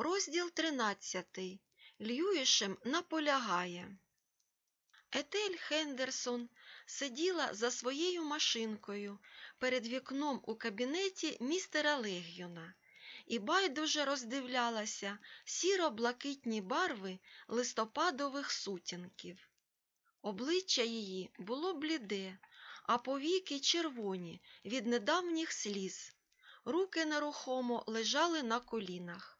Розділ 13. Льюішем наполягає. Етель Хендерсон сиділа за своєю машинкою перед вікном у кабінеті містера Легіона і байдуже роздивлялася сіро-блакитні барви листопадових сутінків. Обличчя її було бліде, а повіки червоні від недавніх сліз. Руки нерухомо лежали на колінах.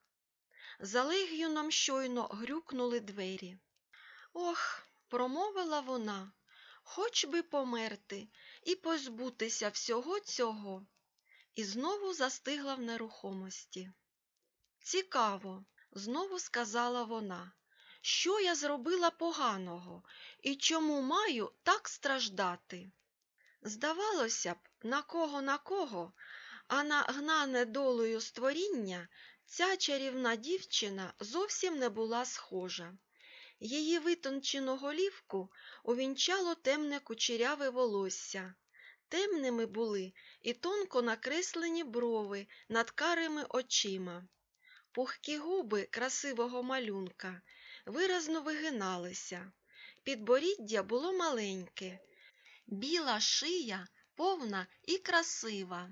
За легіоном щойно грюкнули двері. Ох, промовила вона, хоч би померти і позбутися всього цього. І знову застигла в нерухомості. Цікаво, знову сказала вона, що я зробила поганого і чому маю так страждати. Здавалося б, на кого на кого, а на гнане долею створіння ця чарівна дівчина зовсім не була схожа. Її витончену голівку увінчало темне кучеряве волосся. Темними були і тонко накреслені брови над карими очима. Пухкі губи красивого малюнка виразно вигиналися. Підборіддя було маленьке, біла шия повна і красива.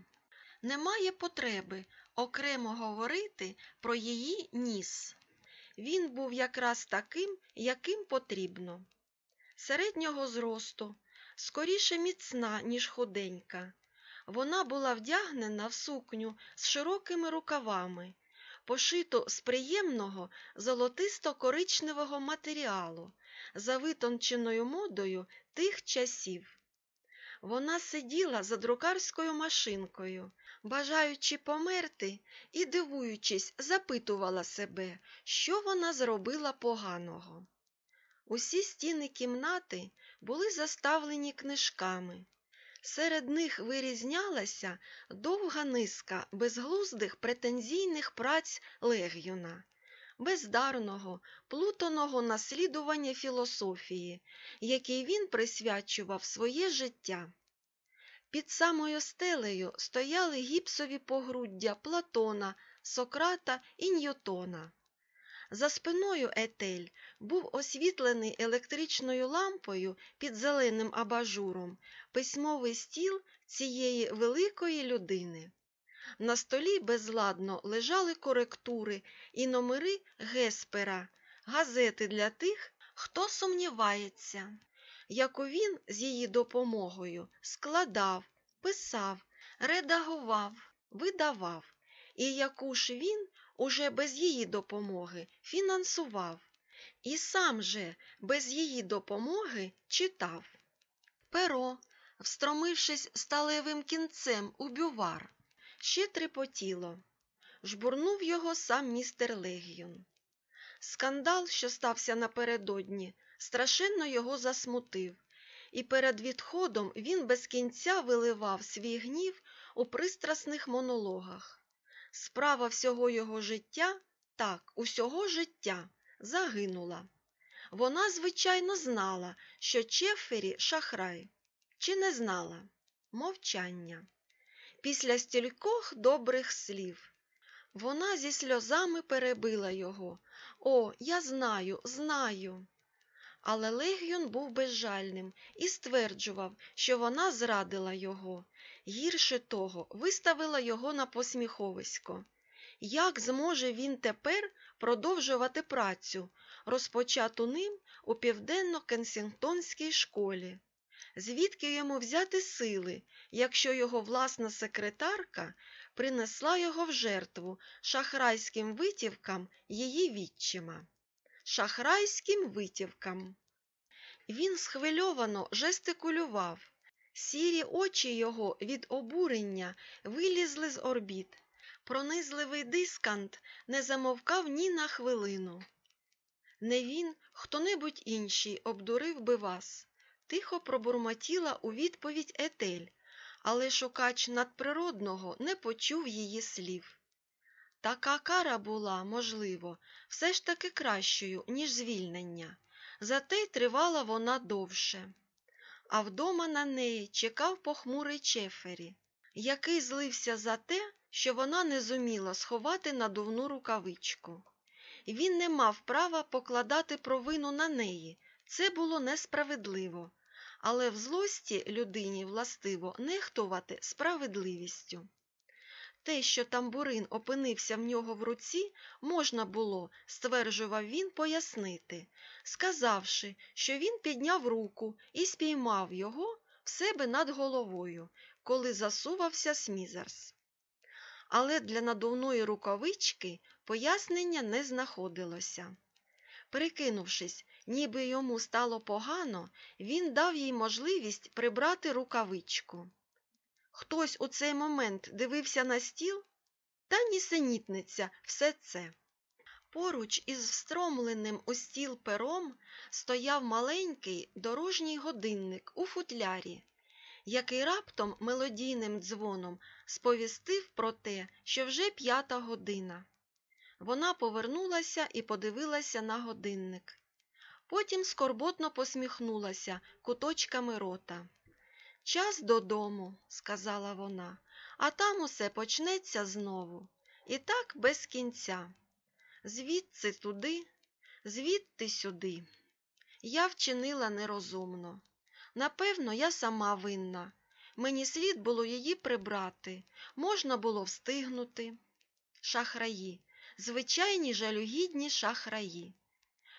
Немає потреби окремо говорити про її ніс. Він був якраз таким, яким потрібно. Середнього зросту, скоріше міцна, ніж худенька. Вона була вдягнена в сукню з широкими рукавами, пошиту з приємного золотисто-коричневого матеріалу, за витонченою модою тих часів. Вона сиділа за друкарською машинкою, бажаючи померти і, дивуючись, запитувала себе, що вона зробила поганого. Усі стіни кімнати були заставлені книжками. Серед них вирізнялася довга низка безглуздих претензійних праць легіона, бездарного, плутаного наслідування філософії, який він присвячував своє життя. Під самою стелею стояли гіпсові погруддя Платона, Сократа і Ньютона. За спиною Етель був освітлений електричною лампою під зеленим абажуром письмовий стіл цієї великої людини. На столі безладно лежали коректури і номери Геспера, газети для тих, хто сумнівається, яку він з її допомогою складав, писав, редагував, видавав, і яку ж він уже без її допомоги фінансував, і сам же без її допомоги читав. Перо, встромившись сталевим кінцем у бювар, ще трепотіло. Жбурнув його сам містер Легіон. Скандал, що стався напередодні, страшенно його засмутив, і перед відходом він без кінця виливав свій гнів у пристрасних монологах. Справа всього його життя, так, усього життя, загинула. Вона, звичайно, знала, що Чефері шахрай, чи не знала мовчання. Після стількох добрих слів. Вона зі сльозами перебила його. О, я знаю, знаю. Але Легіон був безжальним і стверджував, що вона зрадила його. Гірше того, виставила його на посміховисько. Як зможе він тепер продовжувати працю, розпочату ним у південно-кенсінгтонській школі? Звідки йому взяти сили, якщо його власна секретарка принесла його в жертву шахрайським витівкам її відчима? Шахрайським витівкам. Він схвильовано жестикулював. Сірі очі його від обурення вилізли з орбіт. Пронизливий дискант не замовкав ні на хвилину. Не він, хто-небудь інший обдурив би вас. Тихо пробурмотіла у відповідь Етель, але шукач надприродного не почув її слів. Така кара була, можливо, все ж таки кращою, ніж звільнення, зате й тривала вона довше. А вдома на неї чекав похмурий Чефері, який злився за те, що вона не зуміла сховати надувну рукавичку. Він не мав права покладати провину на неї. Це було несправедливо. Але в злості людині властиво нехтувати справедливістю. Те, що тамбурин опинився в нього в руці, можна було, стверджував він, пояснити, сказавши, що він підняв руку і спіймав його в себе над головою, коли засувався Смізерс. Але для надувної рукавички пояснення не знаходилося. Прикинувшись, ніби йому стало погано, він дав їй можливість прибрати рукавичку. Хтось у цей момент дивився на стіл, та нісенітниця все це. Поруч із встромленим у стіл пером стояв маленький дорожній годинник у футлярі, який раптом мелодійним дзвоном сповістив про те, що вже п'ята година. Вона повернулася і подивилася на годинник. Потім скорботно посміхнулася куточками рота. Час додому, сказала вона, а там усе почнеться знову. І так без кінця. Звідси туди, звідти сюди. Я вчинила нерозумно. Напевно, я сама винна. Мені слід було її прибрати, можна було встигнути. Шахраї, звичайні жалюгідні шахраї.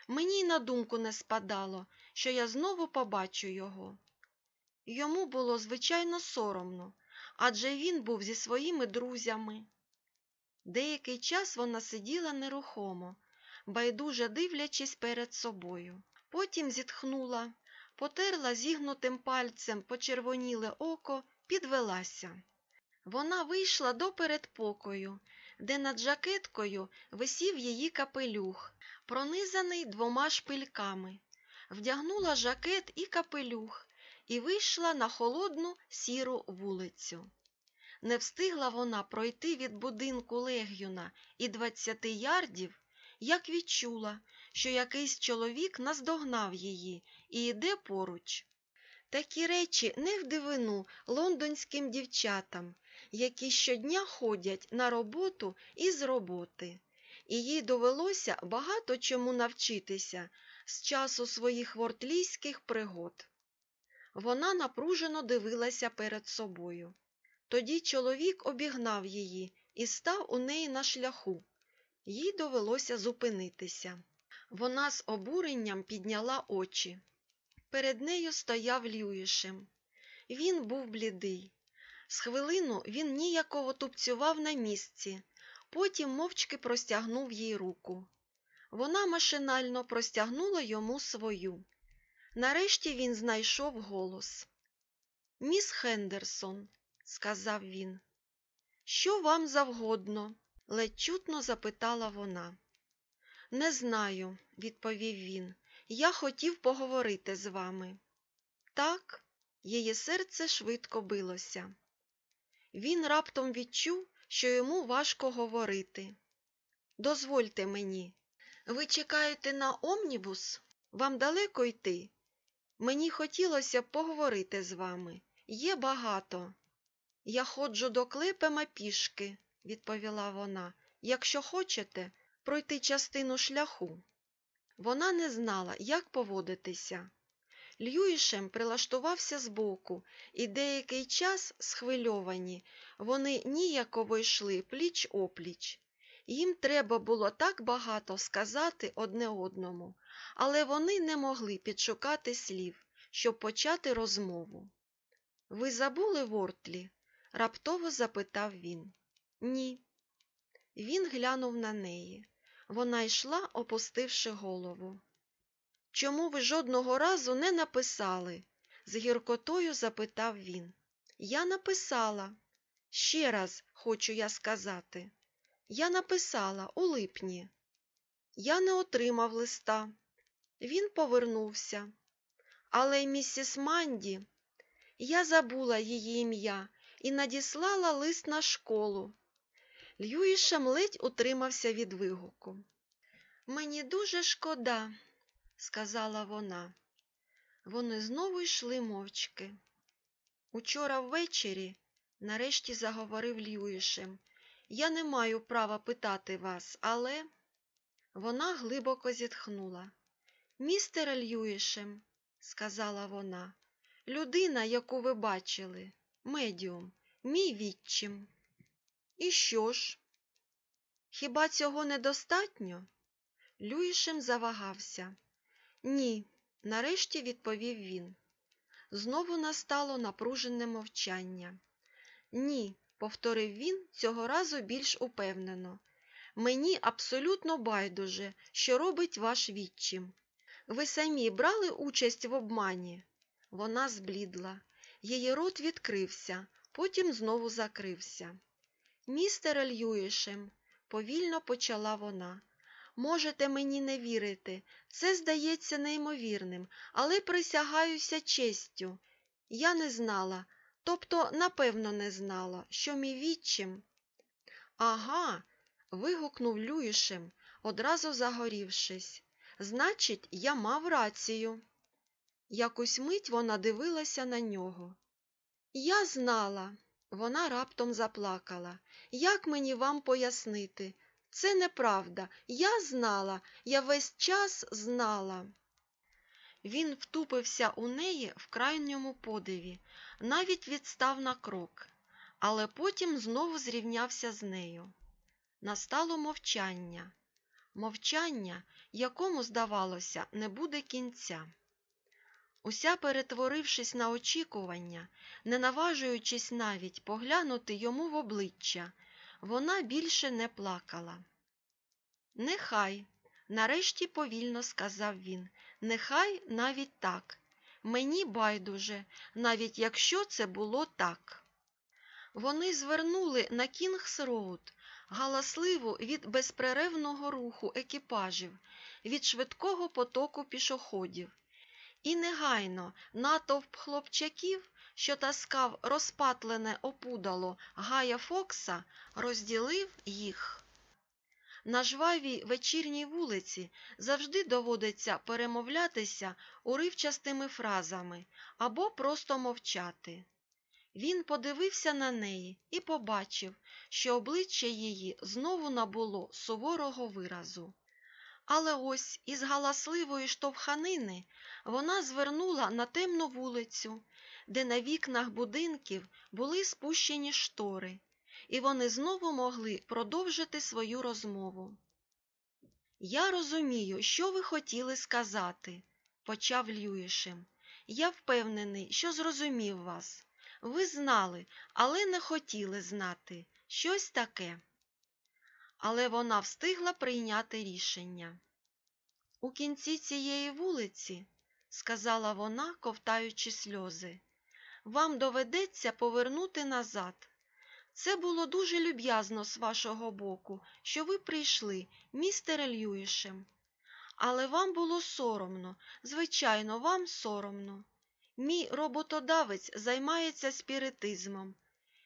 Мені й на думку не спадало, що я знову побачу його. Йому було звичайно соромно, адже він був зі своїми друзями. Деякий час вона сиділа нерухомо, байдуже дивлячись перед собою. Потім зітхнула, потерла зігнутим пальцем почервоніле око, підвелася. Вона вийшла до передпокою, де над жакеткою висів її капелюх, пронизаний двома шпильками, вдягнула жакет і капелюх і вийшла на холодну сіру вулицю. Не встигла вона пройти від будинку легюна і двадцяти ярдів, як відчула, що якийсь чоловік наздогнав її і йде поруч. Такі речі не в дивину лондонським дівчатам, які щодня ходять на роботу і з роботи, і їй довелося багато чому навчитися з часу своїх вортлійських пригод. Вона напружено дивилася перед собою. Тоді чоловік обігнав її і став у неї на шляху. Їй довелося зупинитися. Вона з обуренням підняла очі. Перед нею стояв Льюішем. Він був блідий. З хвилину він ніяково тупцював на місці, потім мовчки простягнув їй руку. Вона машинально простягнула йому свою. Нарешті він знайшов голос. Міс Хендерсон, сказав він. Що вам завгодно? ледь чутно запитала вона. Не знаю, відповів він. Я хотів поговорити з вами. Так, її серце швидко билося. Він раптом відчув, що йому важко говорити. Дозвольте мені. Ви чекаєте на омнібус? Вам далеко йти? Мені хотілося поговорити з вами. Є багато. Я ходжу до клепема пішки, відповіла вона. Якщо хочете, пройти частину шляху. Вона не знала, як поводитися. Льюішем прилаштувався збоку, і деякий час, схвильовані, вони ніяково йшли пліч опліч. Їм треба було так багато сказати одне одному, але вони не могли підшукати слів, щоб почати розмову. Ви забули Вортлі? раптово запитав він. Ні. Він глянув на неї. Вона йшла, опустивши голову. Чому ви жодного разу не написали? з гіркотою запитав він. Я написала. Ще раз хочу я сказати. Я написала у липні. Я не отримав листа. Він повернувся. Але місіс Манді, я забула її ім'я і надіслала лист на школу. Льюішем ледь утримався від вигуку. Мені дуже шкода, сказала вона. Вони знову йшли мовчки. Учора ввечері, нарешті заговорив Льюішем, я не маю права питати вас, але Вона глибоко зітхнула. Містер Льюішем, сказала вона, людина, яку ви бачили, медіум, мій відчим. І що ж? Хіба цього недостатньо? Люїшем завагався. Ні, нарешті відповів він. Знову настало напружене мовчання. Ні, повторив він цього разу більш упевнено. Мені абсолютно байдуже, що робить ваш відчим. Ви самі брали участь в обмані? Вона зблідла. Її рот відкрився, потім знову закрився. Містер Льюішем, повільно почала вона. Можете мені не вірити, це здається неймовірним, але присягаюся честю. Я не знала, тобто, напевно, не знала, що мій відчим. Ага. вигукнув Люїшем, одразу загорівшись. Значить, я мав рацію. Якусь мить вона дивилася на нього. Я знала, вона раптом заплакала. Як мені вам пояснити? Це неправда. Я знала, я весь час знала. Він втупився у неї в крайньому подиві, навіть відстав на крок, але потім знову зрівнявся з нею. Настало мовчання, мовчання, якому, здавалося, не буде кінця. Уся перетворившись на очікування, не наважуючись навіть поглянути йому в обличчя, вона більше не плакала. Нехай, нарешті повільно сказав він, нехай навіть так. Мені байдуже, навіть якщо це було так. Вони звернули на Кінгс-Роуд, галасливу від безперервного руху екіпажів, від швидкого потоку пішоходів. І негайно натовп хлопчаків, що таскав розпатлене опудало Гая Фокса, розділив їх. На жвавій вечірній вулиці завжди доводиться перемовлятися уривчастими фразами або просто мовчати. Він подивився на неї і побачив, що обличчя її знову набуло суворого виразу. Але ось із галасливої штовханини вона звернула на темну вулицю, де на вікнах будинків були спущені штори, і вони знову могли продовжити свою розмову. Я розумію, що ви хотіли сказати, почав Льюішем. Я впевнений, що зрозумів вас. Ви знали, але не хотіли знати щось таке. Але вона встигла прийняти рішення. У кінці цієї вулиці, сказала вона, ковтаючи сльози, вам доведеться повернути назад. Це було дуже люб'язно з вашого боку, що ви прийшли, містере Льюішем. Але вам було соромно, звичайно, вам соромно. Мій роботодавець займається спіритизмом,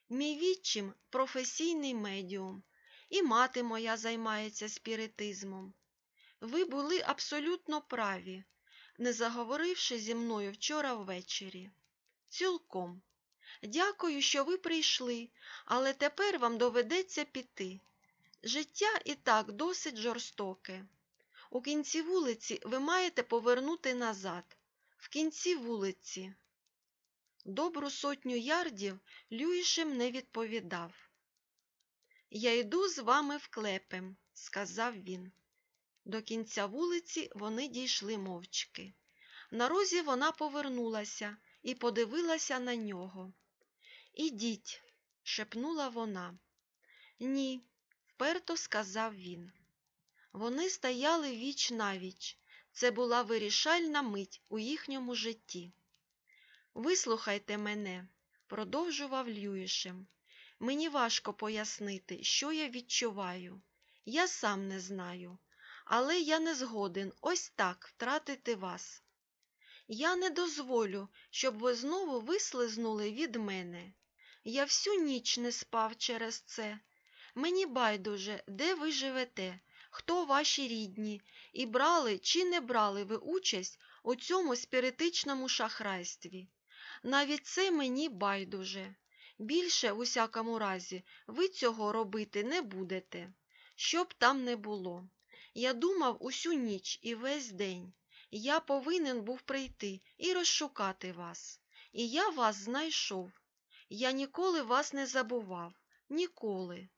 мій відчим професійний медіум, і мати моя займається спіритизмом. Ви були абсолютно праві, не заговоривши зі мною вчора ввечері. Цілком. Дякую, що ви прийшли, але тепер вам доведеться піти. Життя і так досить жорстоке. У кінці вулиці ви маєте повернути назад. В кінці вулиці. Добру сотню ярдів Люїшем не відповідав. Я йду з вами в клепем, сказав він. До кінця вулиці вони дійшли мовчки. На розі вона повернулася і подивилася на нього. Ідіть, шепнула вона. Ні, вперто сказав він. Вони стояли віч навіч. Це була вирішальна мить у їхньому житті. Вислухайте мене, продовжував Льюішем. Мені важко пояснити, що я відчуваю. Я сам не знаю, але я не згоден ось так втратити вас. Я не дозволю, щоб ви знову вислизнули від мене. Я всю ніч не спав через це. Мені байдуже, де ви живете, хто ваші рідні, і брали чи не брали ви участь у цьому спіритичному шахрайстві. Навіть це мені байдуже. Більше, в усякому разі, ви цього робити не будете, що б там не було. Я думав усю ніч і весь день. Я повинен був прийти і розшукати вас. І я вас знайшов. Я ніколи вас не забував. Ніколи.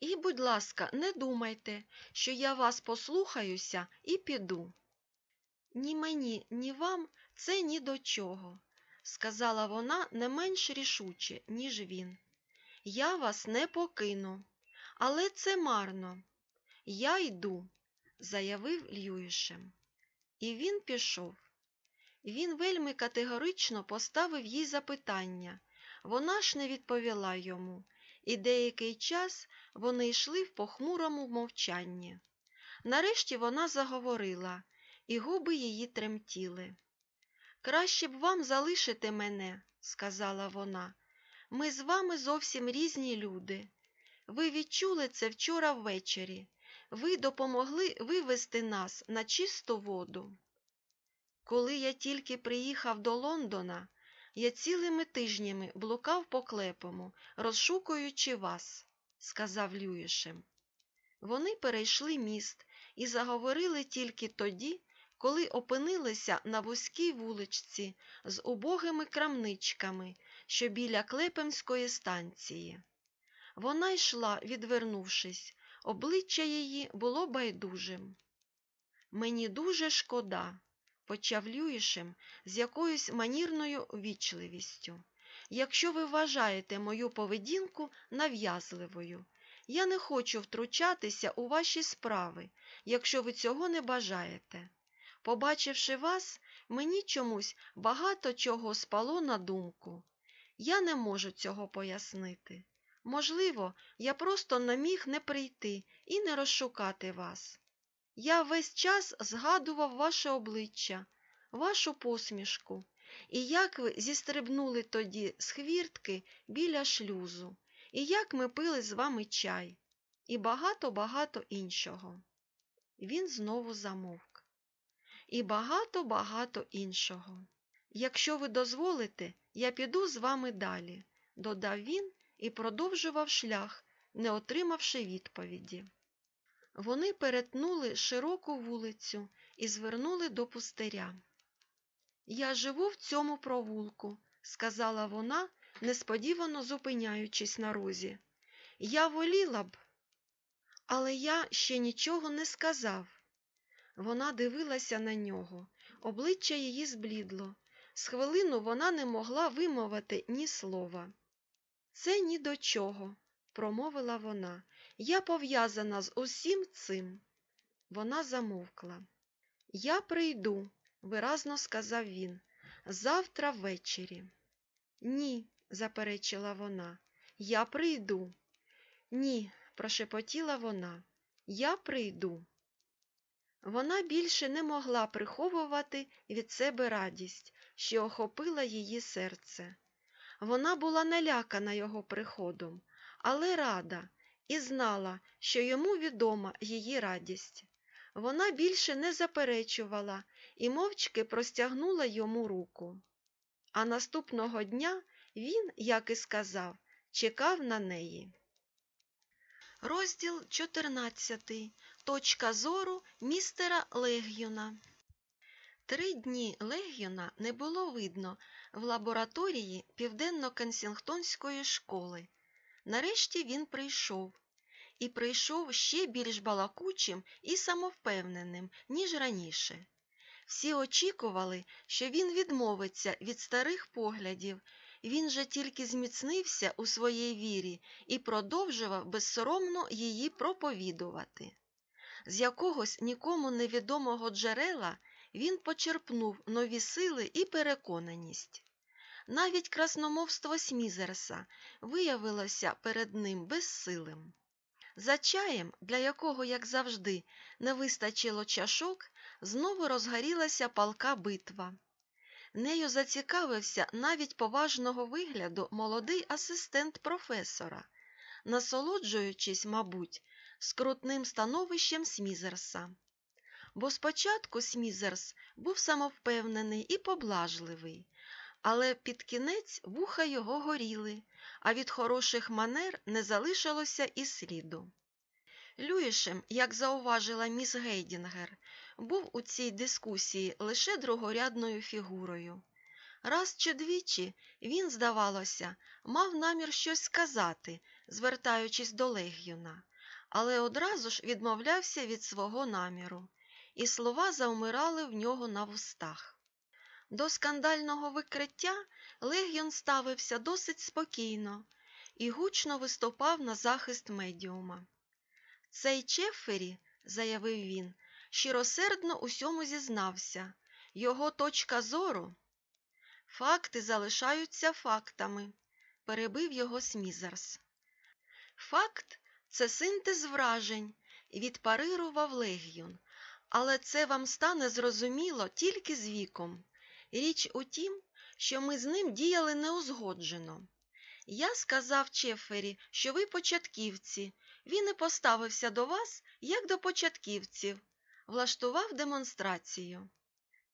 І, будь ласка, не думайте, що я вас послухаюся і піду. Ні мені, ні вам це ні до чого, сказала вона не менш рішуче, ніж він. Я вас не покину, але це марно. Я йду, заявив Льюішем. І він пішов. Він вельми категорично поставив їй запитання. Вона ж не відповіла йому, і деякий час вони йшли в похмурому мовчанні. Нарешті вона заговорила, і губи її тремтіли. Краще б вам залишити мене, сказала вона. Ми з вами зовсім різні люди. Ви відчули це вчора ввечері. Ви допомогли вивести нас на чисту воду. Коли я тільки приїхав до Лондона, я цілими тижнями блукав по клепому, розшукуючи вас, сказав Люїшем. Вони перейшли міст і заговорили тільки тоді, коли опинилися на вузькій вуличці з убогими крамничками, що біля Клепемської станції. Вона йшла, відвернувшись, обличчя її було байдужим. Мені дуже шкода, почав Люїшем з якоюсь манірною вічливістю. Якщо ви вважаєте мою поведінку нав'язливою, я не хочу втручатися у ваші справи, якщо ви цього не бажаєте. Побачивши вас, мені чомусь багато чого спало на думку. Я не можу цього пояснити. Можливо, я просто не міг не прийти і не розшукати вас. Я весь час згадував ваше обличчя, вашу посмішку, і як ви зістрибнули тоді з хвіртки біля шлюзу, і як ми пили з вами чай, і багато-багато іншого. Він знову замовк. І багато-багато іншого. Якщо ви дозволите, я піду з вами далі, додав він і продовжував шлях, не отримавши відповіді. Вони перетнули широку вулицю і звернули до пустиря. Я живу в цьому провулку, сказала вона, несподівано зупиняючись на розі. Я воліла б, але я ще нічого не сказав. Вона дивилася на нього, обличчя її зблідло. З хвилину вона не могла вимовити ні слова. Це ні до чого, промовила вона. Я пов'язана з усім цим. Вона замовкла. Я прийду, виразно сказав він, завтра ввечері. Ні, заперечила вона, я прийду. Ні, прошепотіла вона, я прийду. Вона більше не могла приховувати від себе радість, що охопила її серце. Вона була налякана його приходом, але рада і знала, що йому відома її радість. Вона більше не заперечувала і мовчки простягнула йому руку. А наступного дня він, як і сказав, чекав на неї. Розділ 14. Точка зору містера Легюна. Три дні Легюна не було видно в лабораторії Південно-Кенсінгтонської школи. Нарешті він прийшов. І прийшов ще більш балакучим і самовпевненим, ніж раніше. Всі очікували, що він відмовиться від старих поглядів, він же тільки зміцнився у своїй вірі і продовжував безсоромно її проповідувати. З якогось нікому невідомого джерела він почерпнув нові сили і переконаність. Навіть красномовство Смізерса виявилося перед ним безсилим. За чаєм, для якого, як завжди, не вистачило чашок, знову розгорілася палка битва. Нею зацікавився навіть поважного вигляду молодий асистент професора, насолоджуючись, мабуть, скрутним становищем Смізерса. Бо спочатку Смізерс був самовпевнений і поблажливий, але під кінець вуха його горіли, а від хороших манер не залишилося і сліду. Люїшем, як зауважила міс Гейдінгер, був у цій дискусії лише другорядною фігурою. Раз чи двічі він, здавалося, мав намір щось сказати, звертаючись до легіона, але одразу ж відмовлявся від свого наміру, і слова завмирали в нього на вустах. До скандального викриття легіон ставився досить спокійно і гучно виступав на захист медіума. Цей Чеффері, заявив він, щиросердно усьому зізнався. Його точка зору. Факти залишаються фактами, перебив його Смізерс. Факт це синтез вражень, відпарирував легіон, але це вам стане зрозуміло тільки з віком. Річ у тім, що ми з ним діяли неузгоджено. Я сказав Чефері, що ви початківці, він і поставився до вас, як до початківців, влаштував демонстрацію.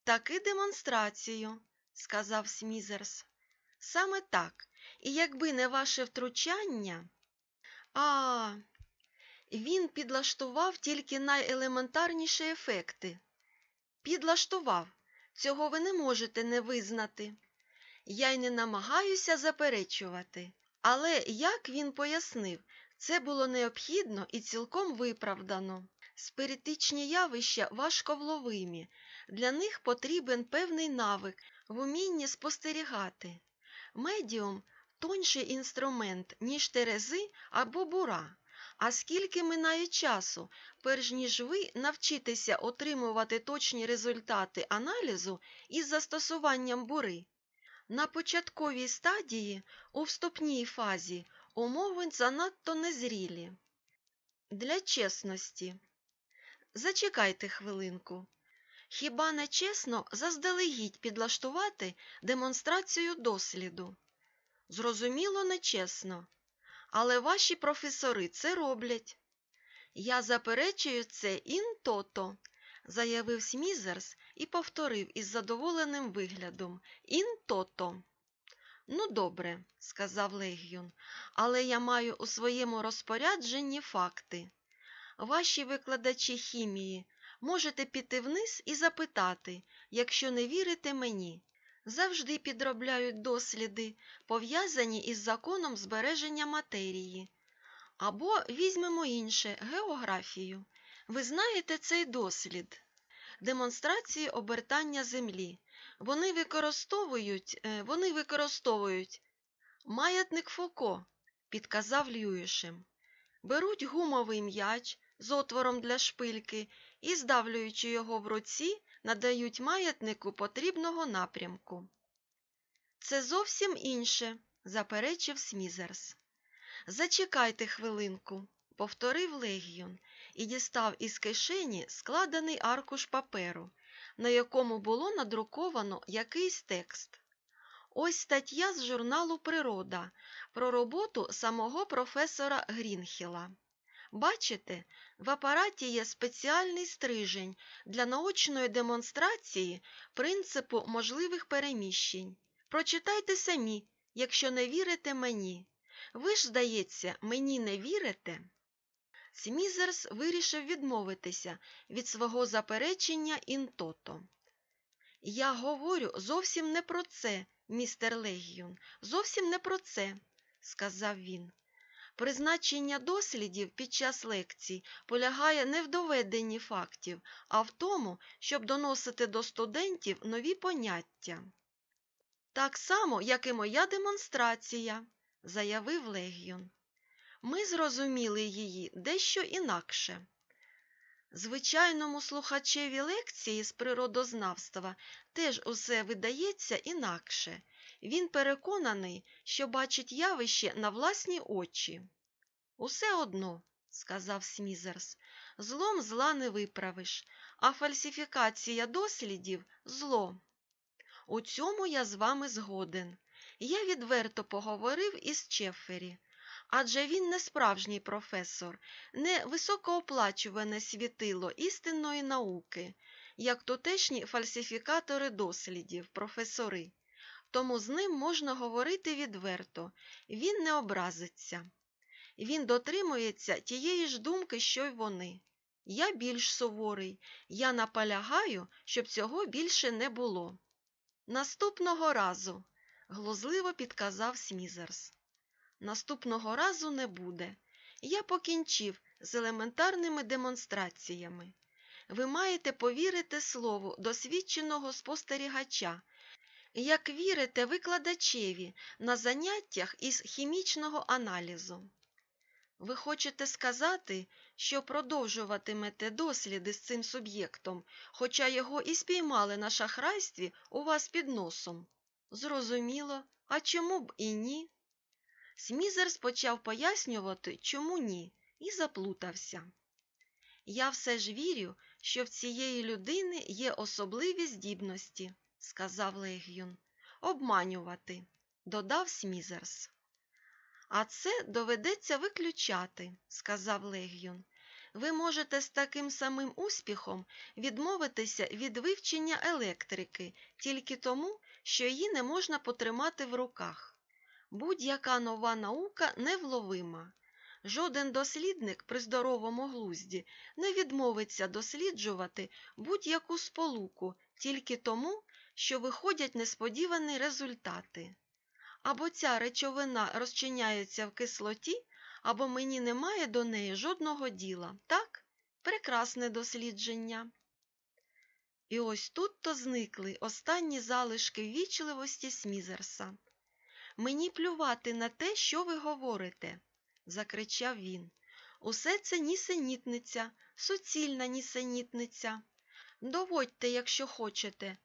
Таки демонстрацію, сказав Смізерс. Саме так, і якби не ваше втручання. А, він підлаштував тільки найелементарніші ефекти. Підлаштував, цього ви не можете не визнати. Я й не намагаюся заперечувати. Але, як він пояснив, це було необхідно і цілком виправдано. Спиритичні явища важковловимі, для них потрібен певний навик в умінні спостерігати. Медіум тонший інструмент, ніж терези або бура. А скільки минає часу, перш ніж ви навчитеся отримувати точні результати аналізу із застосуванням бури? На початковій стадії, у вступній фазі, умови занадто незрілі. Для чесності. Зачекайте хвилинку. Хіба не чесно заздалегідь підлаштувати демонстрацію досліду? Зрозуміло, нечесно. Але ваші професори це роблять. Я заперечую це ін-тото, заявив Смізерс і повторив із задоволеним виглядом ін-тото. Ну, добре, сказав Легіон, але я маю у своєму розпорядженні факти. Ваші викладачі хімії можете піти вниз і запитати, якщо не вірите мені. Завжди підробляють досліди, пов'язані із законом збереження матерії. Або візьмемо інше географію. Ви знаєте цей дослід демонстрації обертання Землі. Вони використовують, вони використовують маятник Фоко, підказав Льюішем. Беруть гумовий м'яч з отвором для шпильки і, здавлюючи його в руці, надають маятнику потрібного напрямку. Це зовсім інше, заперечив Смізерс. Зачекайте хвилинку, повторив Легіон і дістав із кишені складений аркуш паперу, на якому було надруковано якийсь текст. Ось стаття з журналу Природа про роботу самого професора Грінхіла. Бачите, в апараті є спеціальний стрижень для наочної демонстрації принципу можливих переміщень. Прочитайте самі, якщо не вірите мені. Ви ж, здається, мені не вірите? Смізерс вирішив відмовитися від свого заперечення інтото. Я говорю зовсім не про це, містер Легіон, зовсім не про це, сказав він. Призначення дослідів під час лекцій полягає не в доведенні фактів, а в тому, щоб доносити до студентів нові поняття. Так само, як і моя демонстрація, заявив Легіон. Ми зрозуміли її дещо інакше. Звичайному слухачеві лекції з природознавства теж усе видається інакше. Він переконаний, що бачить явище на власні очі. Усе одно, сказав Смізерс, злом зла не виправиш, а фальсифікація дослідів зло. У цьому я з вами згоден. Я відверто поговорив із Чеффері. Адже він не справжній професор, не високооплачуване світило істинної науки, як тутешні фальсифікатори дослідів, професори. Тому з ним можна говорити відверто, він не образиться. Він дотримується тієї ж думки, що й вони. Я більш суворий, я наполягаю, щоб цього більше не було. Наступного разу, глузливо підказав Смізерс. Наступного разу не буде. Я покінчив з елементарними демонстраціями. Ви маєте повірити слову досвідченого спостерігача, як вірите викладачеві на заняттях із хімічного аналізу. Ви хочете сказати, що продовжуватимете досліди з цим суб'єктом, хоча його і спіймали на шахрайстві у вас під носом? Зрозуміло, а чому б і ні? Смізерс почав пояснювати, чому ні, і заплутався. Я все ж вірю, що в цієї людини є особливі здібності, сказав Легіон. Обманювати, додав Смізерс. А це доведеться виключати, сказав Легіон. Ви можете з таким самим успіхом відмовитися від вивчення електрики тільки тому, що її не можна потримати в руках. Будь-яка нова наука невловима. Жоден дослідник при здоровому глузді не відмовиться досліджувати будь-яку сполуку тільки тому, що виходять несподівані результати. Або ця речовина розчиняється в кислоті, або мені немає до неї жодного діла. Так? Прекрасне дослідження. І ось тут то зникли останні залишки ввічливості Смізерса. Мені плювати на те, що ви говорите, закричав він. Усе це нісенітниця, суцільна нісенітниця. Доводьте, якщо хочете.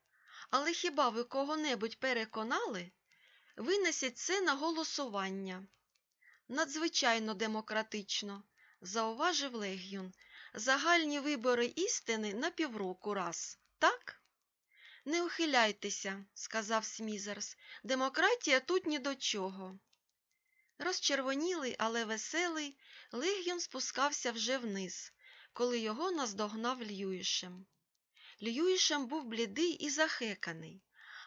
Але хіба ви кого-небудь переконали? Винесіть це на голосування. Надзвичайно демократично, зауважив Легіон. Загальні вибори істини на півроку раз, так? Не ухиляйтеся, сказав Смізерс. Демократія тут ні до чого. Розчервонілий, але веселий, Легіон спускався вже вниз, коли його наздогнав Льюішем. Льюішем був блідий і захеканий,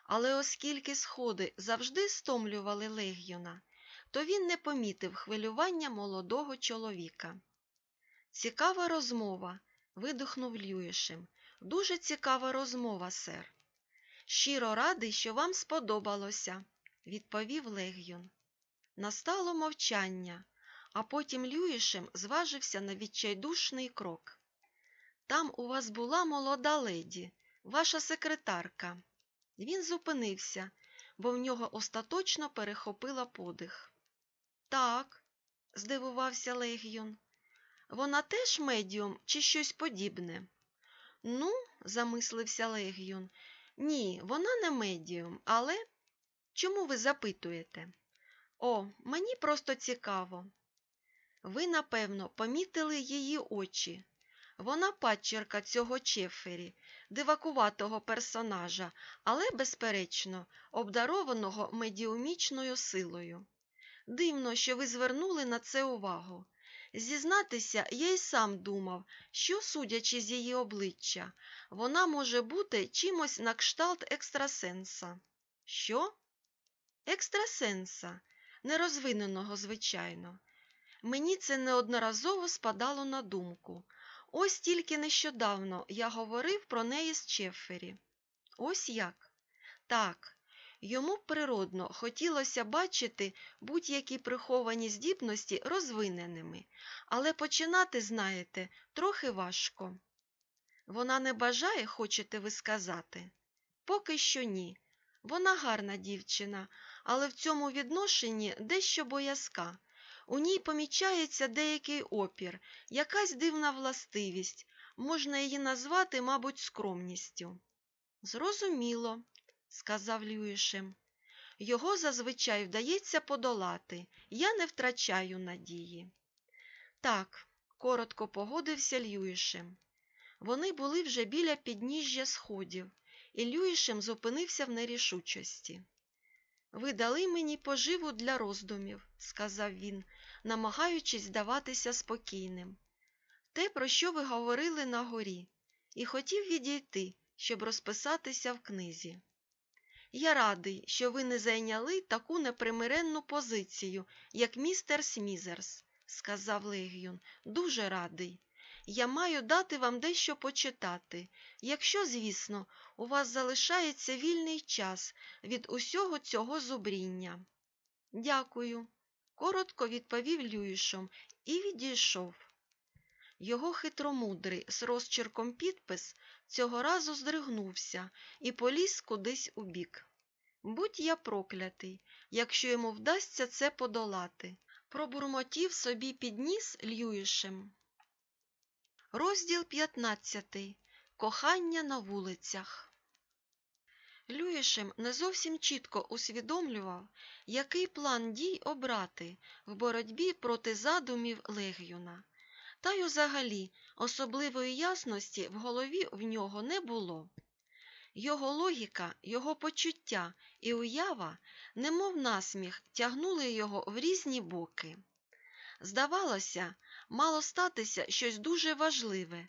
але оскільки сходи завжди стомлювали Легіона, то він не помітив хвилювання молодого чоловіка. Цікава розмова, видихнув Льюішем. Дуже цікава розмова, сер. Щиро радий, що вам сподобалося, відповів Легіон. Настало мовчання, а потім Люїшем зважився на відчайдушний крок. Там у вас була молода леді, ваша секретарка. Він зупинився, бо в нього остаточно перехопила подих. Так, здивувався Легіон. Вона теж медіум чи щось подібне? Ну, замислився Легіон, ні, вона не медіум, але чому ви запитуєте? О, мені просто цікаво. Ви, напевно, помітили її очі. Вона падчерка цього Чефері, дивакуватого персонажа, але, безперечно, обдарованого медіумічною силою. Дивно, що ви звернули на це увагу. Зізнатися, я й сам думав, що, судячи з її обличчя, вона може бути чимось на кшталт екстрасенса. Що? Екстрасенса, нерозвиненого, звичайно. Мені це неодноразово спадало на думку. Ось тільки нещодавно я говорив про неї з Чеффері. Ось як? Так, йому природно хотілося бачити будь-які приховані здібності розвиненими, але починати, знаєте, трохи важко. Вона не бажає, хочете ви сказати? Поки що ні. Вона гарна дівчина, але в цьому відношенні дещо боязка. У ній помічається деякий опір, якась дивна властивість, можна її назвати, мабуть, скромністю. Зрозуміло, сказав Люїшем. Його зазвичай вдається подолати, я не втрачаю надії. Так, коротко погодився Люїшем. Вони були вже біля підніжжя сходів, і Люїшем зупинився в нерішучості. Ви дали мені поживу для роздумів, сказав він, намагаючись здаватися спокійним. Те, про що ви говорили на горі, і хотів відійти, щоб розписатися в книзі. Я радий, що ви не зайняли таку непримиренну позицію, як містер Смізерс. сказав Легіон, дуже радий. Я маю дати вам дещо почитати, якщо, звісно, у вас залишається вільний час від усього цього зубріння. Дякую, коротко відповів Люїшом і відійшов. Його хитромудрий з розчерком підпис цього разу здригнувся і поліз кудись убік. Будь я проклятий, якщо йому вдасться це подолати. Пробурмотів собі підніс Льюішем. Розділ 15. Кохання на вулицях. Люїшем не зовсім чітко усвідомлював, який план дій обрати в боротьбі проти задумів Легіона. Та й взагалі особливої ясності в голові в нього не було. Його логіка, його почуття і уява, немов насміх, тягнули його в різні боки. Здавалося, мало статися щось дуже важливе,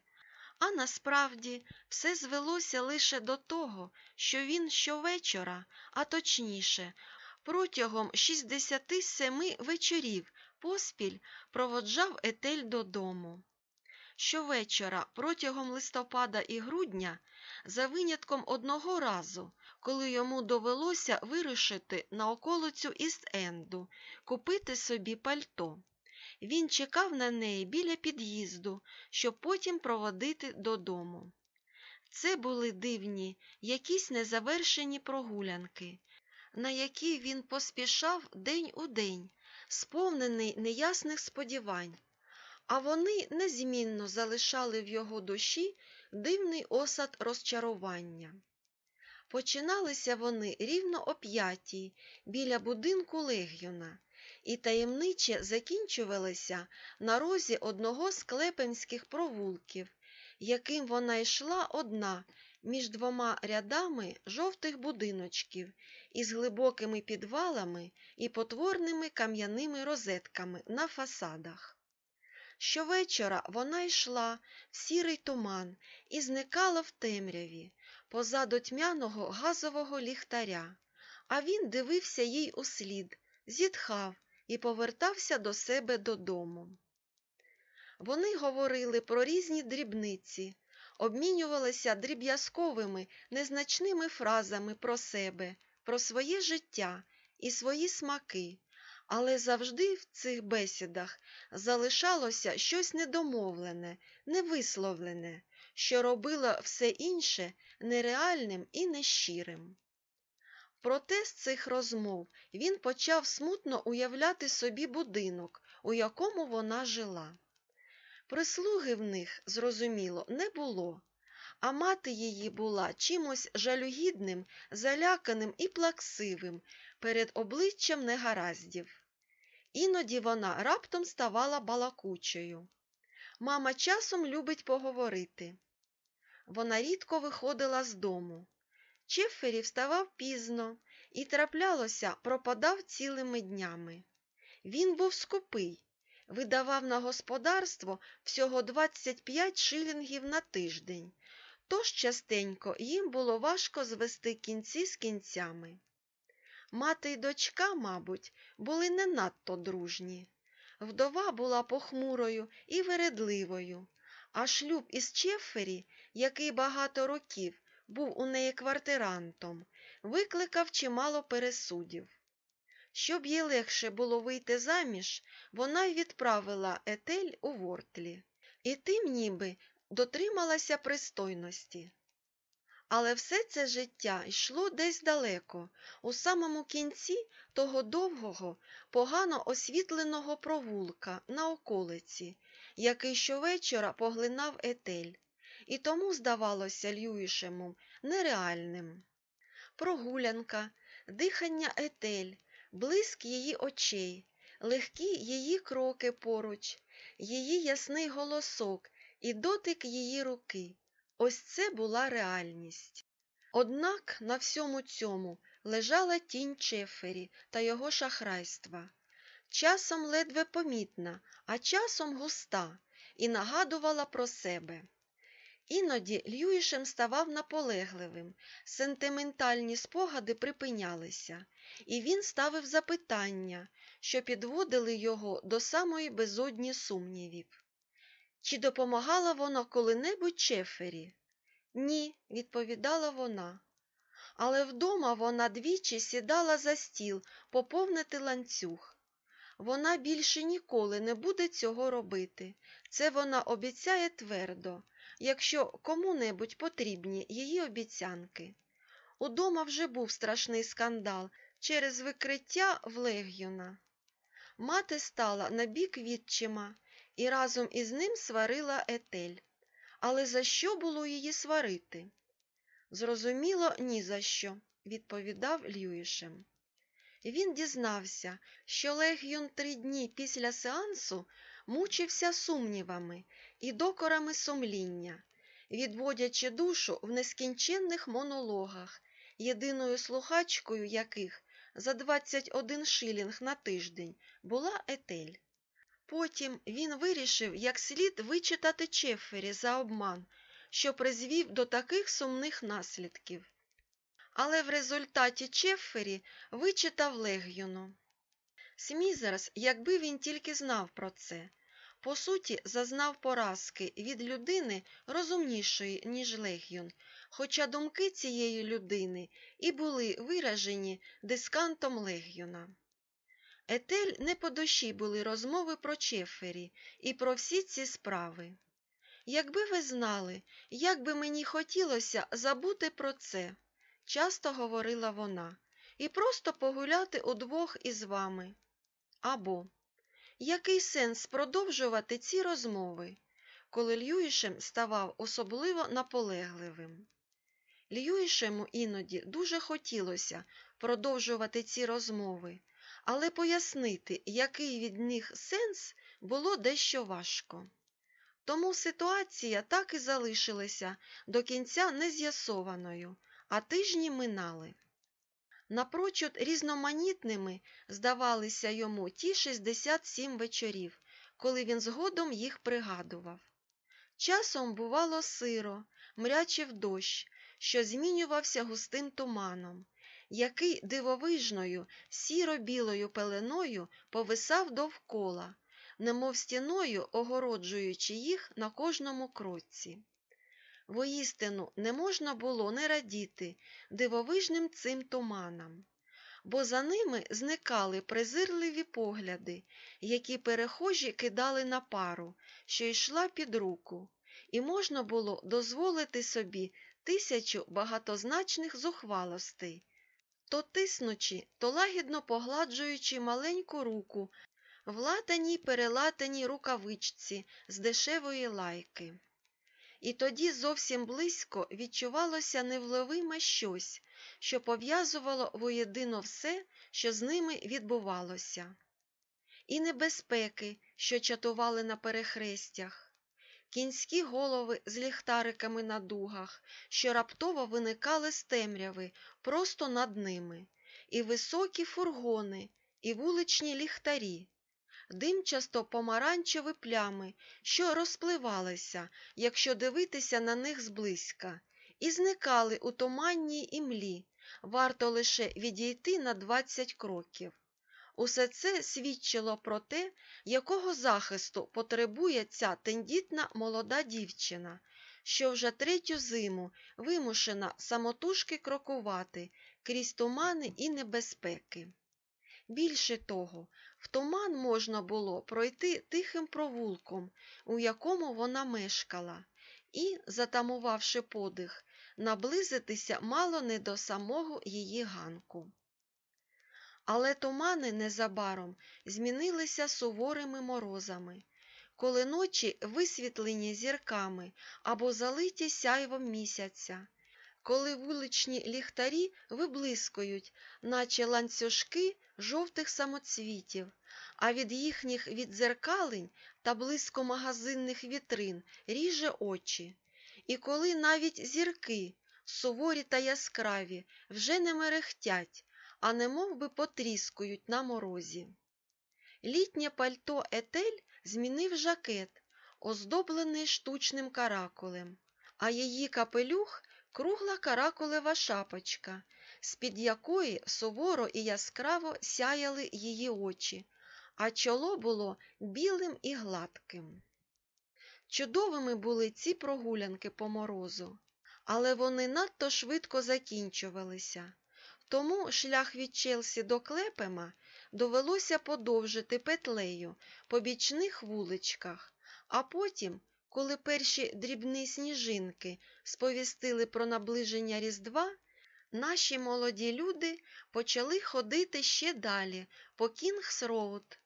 а насправді все звелося лише до того, що він щовечора, а точніше, протягом 67 вечорів поспіль проводжав етель додому. Щовечора протягом листопада і грудня, за винятком одного разу, коли йому довелося вирушити на околицю Іст-Енду, купити собі пальто. Він чекав на неї біля під'їзду, щоб потім проводити додому. Це були дивні, якісь незавершені прогулянки, на які він поспішав день у день, сповнений неясних сподівань, а вони незмінно залишали в його душі дивний осад розчарування. Починалися вони рівно о п'ятій біля будинку Легіона і таємниче закінчувалися на розі одного з клепенських провулків, яким вона йшла одна між двома рядами жовтих будиночків із глибокими підвалами і потворними кам'яними розетками на фасадах. Щовечора вона йшла в сірий туман і зникала в темряві, позаду тьмяного газового ліхтаря, а він дивився їй услід, зітхав і повертався до себе додому. Вони говорили про різні дрібниці, обмінювалися дріб'язковими, незначними фразами про себе, про своє життя і свої смаки, але завжди в цих бесідах залишалося щось недомовлене, невисловлене, що робило все інше нереальним і нещирим. Проте з цих розмов він почав смутно уявляти собі будинок, у якому вона жила. Прислуги в них, зрозуміло, не було, а мати її була чимось жалюгідним, заляканим і плаксивим перед обличчям негараздів. Іноді вона раптом ставала балакучою. Мама часом любить поговорити. Вона рідко виходила з дому. Чефері вставав пізно і, траплялося, пропадав цілими днями. Він був скупий, видавав на господарство всього 25 шилінгів на тиждень, тож частенько їм було важко звести кінці з кінцями. Мати й дочка, мабуть, були не надто дружні. Вдова була похмурою і вередливою, а шлюб із Чефері, який багато років був у неї квартирантом, викликав чимало пересудів. Щоб їй легше було вийти заміж, вона й відправила етель у Вортлі, і тим ніби дотрималася пристойності. Але все це життя йшло десь далеко, у самому кінці того довгого, погано освітленого провулка на околиці, який щовечора поглинав етель, і тому здавалося Льюішему нереальним. Прогулянка, дихання етель, блиск її очей, легкі її кроки поруч, її ясний голосок і дотик її руки. Ось це була реальність. Однак на всьому цьому лежала тінь Чефері та його шахрайства, часом ледве помітна, а часом густа, і нагадувала про себе. Іноді Льюішем ставав наполегливим, сентиментальні спогади припинялися, і він ставив запитання, що підводили його до самої безодні сумнівів. Чи допомагало воно коли-небудь Чефері? Ні, відповідала вона. Але вдома вона двічі сідала за стіл поповнити ланцюг. Вона більше ніколи не буде цього робити. Це вона обіцяє твердо, якщо кому-небудь потрібні її обіцянки. Удома вже був страшний скандал через викриття в Легіона. Мати стала на бік відчима і разом із ним сварила етель. Але за що було її сварити? Зрозуміло, ні за що, відповідав Льюішем. Він дізнався, що Легіон три дні після сеансу мучився сумнівами і докорами сумління, відводячи душу в нескінченних монологах, єдиною слухачкою яких за 21 шилінг на тиждень була етель. Потім він вирішив як слід вичитати Чеффері за обман, що призвів до таких сумних наслідків. Але в результаті Чеффері вичитав Легіону. Смізерс, якби він тільки знав про це, по суті, зазнав поразки від людини розумнішої, ніж Легіон, хоча думки цієї людини і були виражені дискантом Легіона. Етель не по душі були розмови про Чефері і про всі ці справи. Якби ви знали, як би мені хотілося забути про це, часто говорила вона, і просто погуляти удвох із вами. Або який сенс продовжувати ці розмови, коли Льюішем ставав особливо наполегливим? Льюішему іноді дуже хотілося продовжувати ці розмови, але пояснити, який від них сенс, було дещо важко. Тому ситуація так і залишилася до кінця нез'ясованою, а тижні минали. Напрочуд різноманітними здавалися йому ті 67 вечорів, коли він згодом їх пригадував. Часом бувало сиро, мрячив дощ, що змінювався густим туманом, який дивовижною сіро-білою пеленою повисав довкола, немов стіною огороджуючи їх на кожному кроці. Воістину не можна було не радіти дивовижним цим туманам, бо за ними зникали презирливі погляди, які перехожі кидали на пару, що йшла під руку, і можна було дозволити собі тисячу багатозначних зухвалостей, то тиснучи, то лагідно погладжуючи маленьку руку в латаній перелатаній рукавичці з дешевої лайки. І тоді зовсім близько відчувалося невловиме щось, що пов'язувало воєдино все, що з ними відбувалося, і небезпеки, що чатували на перехрестях, кінські голови з ліхтариками на дугах, що раптово виникали з темряви просто над ними, і високі фургони, і вуличні ліхтарі, димчасто помаранчеві плями, що розпливалися, якщо дивитися на них зблизька, і зникали у туманній імлі, варто лише відійти на 20 кроків. Усе це свідчило про те, якого захисту потребує ця тендітна молода дівчина, що вже третю зиму вимушена самотужки крокувати крізь тумани і небезпеки. Більше того, в туман можна було пройти тихим провулком, у якому вона мешкала, і, затамувавши подих, наблизитися мало не до самого її ганку. Але тумани незабаром змінилися суворими морозами, коли ночі висвітлені зірками або залиті сяйвом місяця, коли вуличні ліхтарі виблискують, наче ланцюжки жовтих самоцвітів, а від їхніх відзеркалень та блиску магазинних вітрин ріже очі, і коли навіть зірки, суворі та яскраві, вже не мерехтять, а не би потріскують на морозі. Літнє пальто етель змінив жакет, оздоблений штучним каракулем, а її капелюх кругла каракулева шапочка, з-під якої суворо і яскраво сяяли її очі, а чоло було білим і гладким. Чудовими були ці прогулянки по морозу, але вони надто швидко закінчувалися. Тому шлях від Челсі до Клепема довелося подовжити петлею по бічних вуличках, а потім, коли перші дрібні сніжинки сповістили про наближення Різдва, наші молоді люди почали ходити ще далі по Кінгс-Роуд,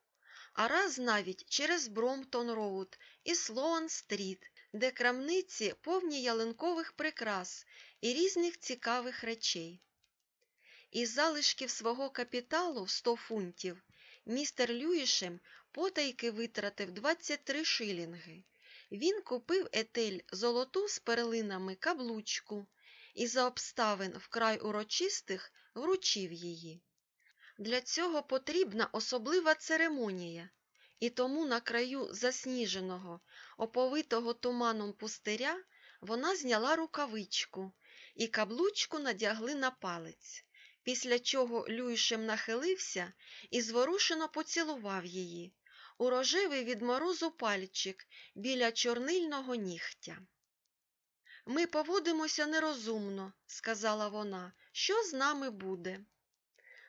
а раз навіть через Бромтон-Роуд і Слоан-Стріт, де крамниці повні ялинкових прикрас і різних цікавих речей. Із залишків свого капіталу в 100 фунтів містер Люїшем потайки витратив 23 шилінги. Він купив етель золоту з перлинами каблучку і за обставин вкрай урочистих вручив її. Для цього потрібна особлива церемонія, і тому на краю засніженого, оповитого туманом пустиря вона зняла рукавичку і каблучку надягли на палець після чого Люїшем нахилився і зворушено поцілував її у рожевий від морозу пальчик біля чорнильного нігтя. Ми поводимося нерозумно, сказала вона. Що з нами буде?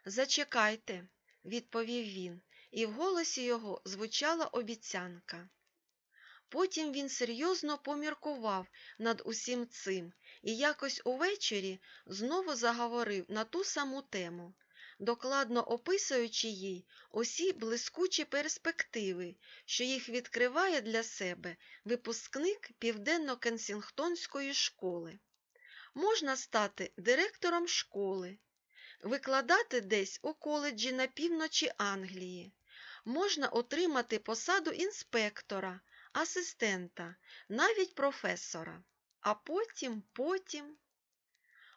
Зачекайте, відповів він, і в голосі його звучала обіцянка. Потім він серйозно поміркував над усім цим і якось увечері знову заговорив на ту саму тему, докладно описуючи їй усі блискучі перспективи, що їх відкриває для себе випускник Південно-Кенсінгтонської школи. Можна стати директором школи, викладати десь у коледжі на півночі Англії, можна отримати посаду інспектора асистента, навіть професора. А потім, потім.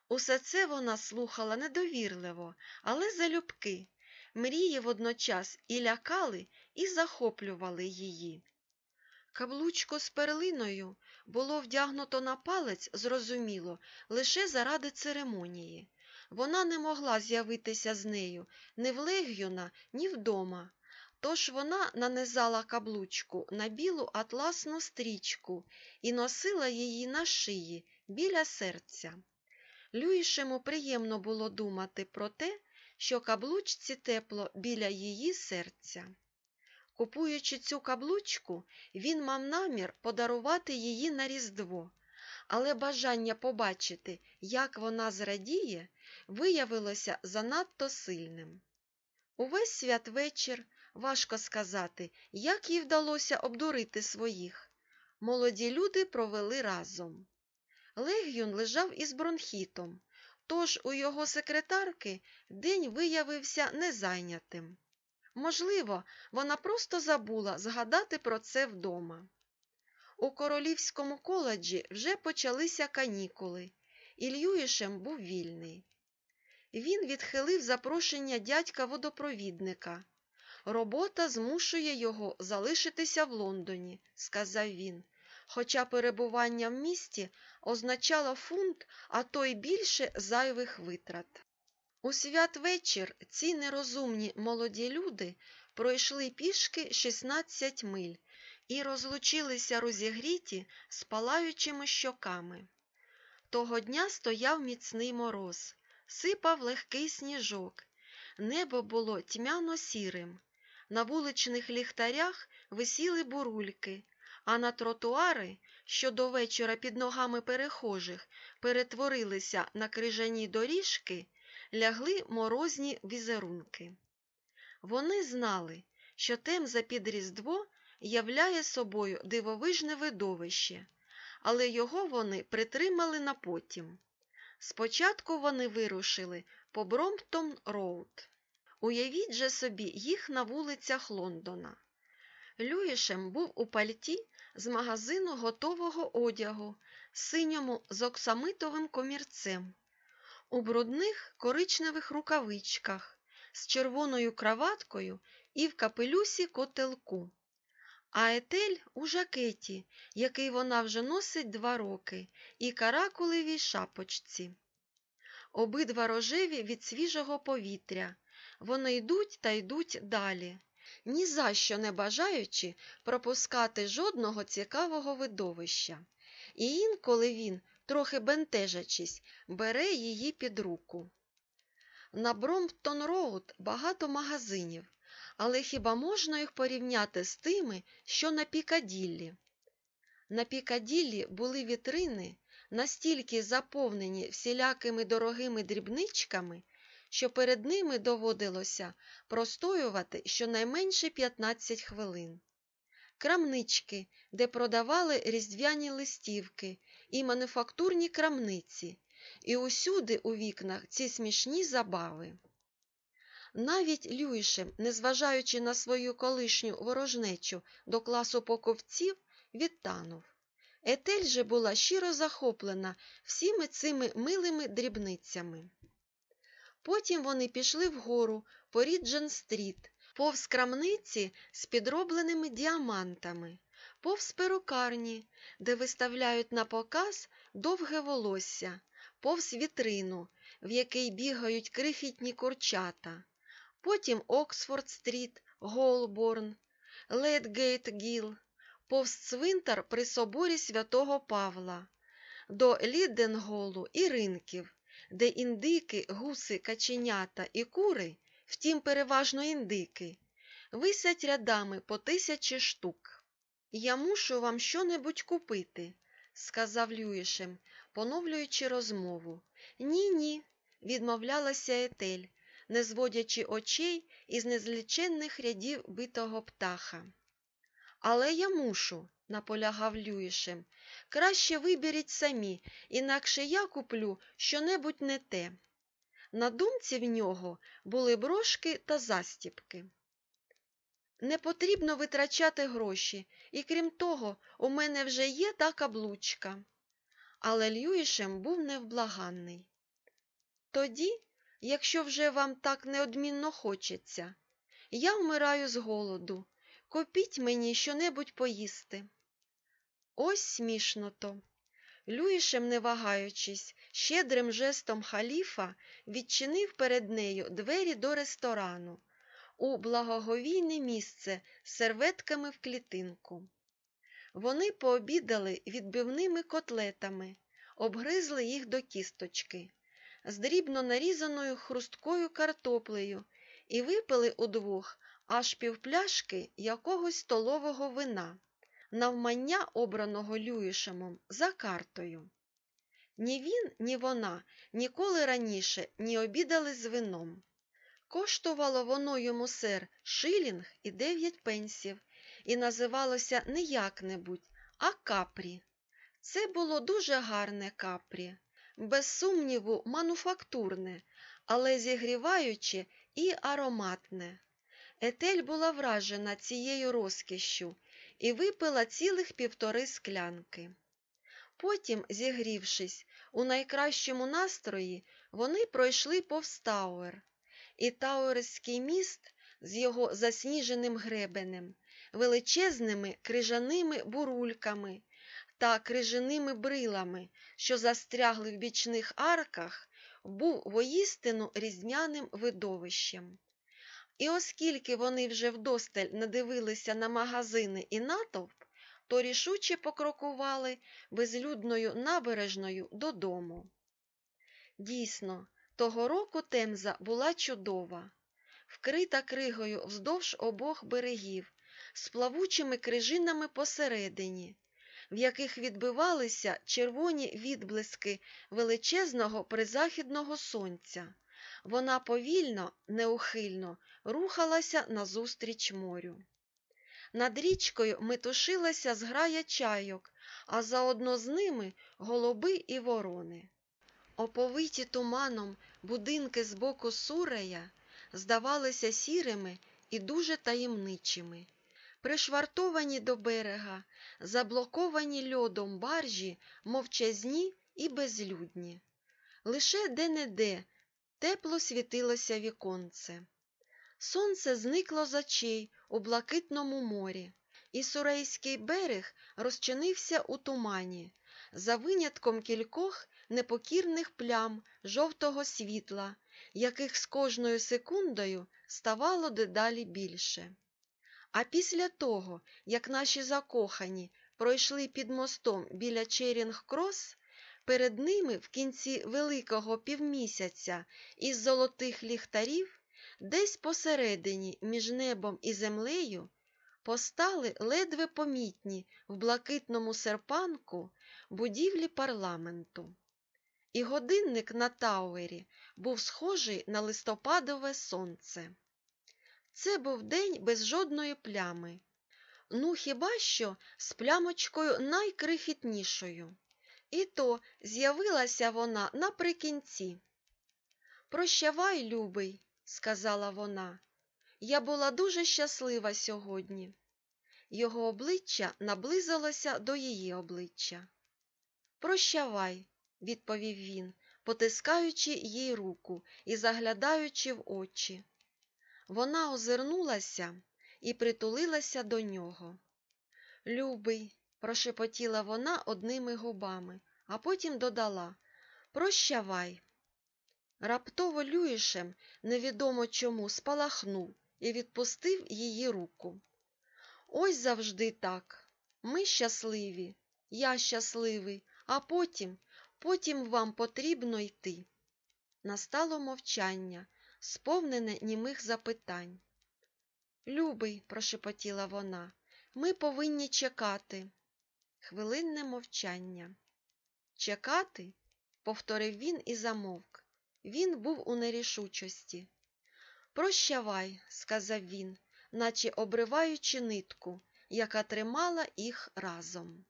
Усе це вона слухала недовірливо, але залюбки. Мрії водночас і лякали, і захоплювали її. Каблучко з перлиною було вдягнуто на палець, зрозуміло, лише заради церемонії. Вона не могла з'явитися з нею ні в легіона, ні вдома. Тож вона нанизала каблучку на білу атласну стрічку і носила її на шиї біля серця. Люїшему приємно було думати про те, що каблучці тепло біля її серця. Купуючи цю каблучку, він мав намір подарувати її на Різдво, але бажання побачити, як вона зрадіє, виявилося занадто сильним. Увесь святвечір Важко сказати, як їй вдалося обдурити своїх. Молоді люди провели разом. Легіон лежав із бронхітом, тож у його секретарки день виявився незайнятим. Можливо, вона просто забула згадати про це вдома. У королівському коледжі вже почалися канікули, і Льюішем був вільний. Він відхилив запрошення дядька водопровідника. Робота змушує його залишитися в Лондоні, сказав він, хоча перебування в місті означало фунт, а то й більше зайвих витрат. У святвечір ці нерозумні молоді люди пройшли пішки 16 миль і розлучилися розігріті з палаючими щоками. Того дня стояв міцний мороз, сипав легкий сніжок, небо було тьмяно сірим. На вуличних ліхтарях висіли бурульки, а на тротуари, що до вечора під ногами перехожих перетворилися на крижані доріжки, лягли морозні візерунки. Вони знали, що темза під Різдво являє собою дивовижне видовище, але його вони притримали на потім. Спочатку вони вирушили по Бромптон Роуд. Уявіть же собі їх на вулицях Лондона. Люїшем був у пальті з магазину готового одягу, синьому з оксамитовим комірцем, у брудних коричневих рукавичках, з червоною краваткою і в капелюсі котелку. а етель у жакеті, який вона вже носить два роки, і каракулевій шапочці. Обидва рожеві від свіжого повітря. Вони йдуть та йдуть далі, ні за що не бажаючи пропускати жодного цікавого видовища. І інколи він, трохи бентежачись, бере її під руку. На Бромптон Роуд багато магазинів, але хіба можна їх порівняти з тими, що на Пікаділлі? На Пікаділлі були вітрини, настільки заповнені всілякими дорогими дрібничками, що перед ними доводилося простоювати щонайменше 15 хвилин. Крамнички, де продавали різдвяні листівки і мануфактурні крамниці, і усюди у вікнах ці смішні забави. Навіть Люїшем, незважаючи на свою колишню ворожнечу до класу поковців, відтанув. Етель же була щиро захоплена всіми цими милими дрібницями. Потім вони пішли вгору по Ріджен-стріт, повз крамниці з підробленими діамантами, повз перукарні, де виставляють на показ довге волосся, повз вітрину, в якій бігають крихітні курчата, потім Оксфорд-стріт, Голборн, Ледгейт-гіл, повз цвинтар при соборі святого Павла, до Лідденголу і ринків, де індики, гуси, каченята і кури, втім переважно індики, висять рядами по тисячі штук. Я мушу вам що-небудь купити, сказав Люїшем, поновлюючи розмову. Ні, ні, відмовлялася Етель, не зводячи очей із незліченних рядів битого птаха. Але я мушу, наполягав Люїшем. Краще виберіть самі, інакше я куплю щонебудь не те. На думці в нього були брошки та застіпки. Не потрібно витрачати гроші, і крім того, у мене вже є та каблучка. Але Льюішем був невблаганний. Тоді, якщо вже вам так неодмінно хочеться, я вмираю з голоду. Купіть мені щонебудь поїсти. Ось смішно то. Люїшем, не вагаючись, щедрим жестом халіфа відчинив перед нею двері до ресторану у благоговійне місце з серветками в клітинку. Вони пообідали відбивними котлетами, обгризли їх до кісточки, з дрібно нарізаною хрусткою картоплею і випили удвох аж півпляшки якогось столового вина, навмання обраного Люїшемом за картою. Ні він, ні вона ніколи раніше не обідали з вином. Коштувало воно йому сер шилінг і дев'ять пенсів, і називалося не як-небудь, а капрі. Це було дуже гарне капрі, без сумніву, мануфактурне, але зігріваюче і ароматне. Етель була вражена цією розкішшю і випила цілих півтори склянки. Потім, зігрівшись, у найкращому настрої, вони пройшли повз Тауер. І Тауерський міст з його засніженим гребенем, величезними крижаними бурульками та крижаними брилами, що застрягли в бічних арках, був воїстину різдняним видовищем. І оскільки вони вже вдосталь надивилися на магазини і натовп, то рішуче покрокували безлюдною набережною додому. Дійсно, того року темза була чудова, вкрита кригою вздовж обох берегів, з плавучими крижинами посередині, в яких відбивалися червоні відблиски величезного призахідного сонця. Вона повільно, неухильно рухалася назустріч морю. Над річкою метушилася зграя чайок, а заодно з ними голуби і ворони. Оповиті туманом будинки з боку Сурея здавалися сірими і дуже таємничими. Пришвартовані до берега, заблоковані льодом баржі, мовчазні і безлюдні. Лише де-не-де тепло світилося віконце. Сонце зникло з очей у блакитному морі, і Сурейський берег розчинився у тумані, за винятком кількох непокірних плям жовтого світла, яких з кожною секундою ставало дедалі більше. А після того, як наші закохані пройшли під мостом біля Черінг-Крос, перед ними в кінці великого півмісяця із золотих ліхтарів, десь посередині між небом і землею, постали ледве помітні в блакитному серпанку будівлі парламенту. І годинник на Тауері був схожий на листопадове сонце. Це був день без жодної плями. Ну, хіба що з плямочкою найкрихітнішою. І то з'явилася вона наприкінці. Прощавай, любий, сказала вона. Я була дуже щаслива сьогодні. Його обличчя наблизилося до її обличчя. Прощавай, відповів він, потискаючи їй руку і заглядаючи в очі. Вона озирнулася і притулилася до нього. Любий, прошепотіла вона одними губами, а потім додала Прощавай. Раптово Люїшем, невідомо чому, спалахнув і відпустив її руку. Ось завжди так. Ми щасливі, я щасливий, а потім, потім вам потрібно йти. Настало мовчання, сповнене німих запитань. Любий, прошепотіла вона, ми повинні чекати. Хвилинне мовчання. Чекати? повторив він і замовк. Він був у нерішучості. Прощавай, сказав він, наче обриваючи нитку, яка тримала їх разом.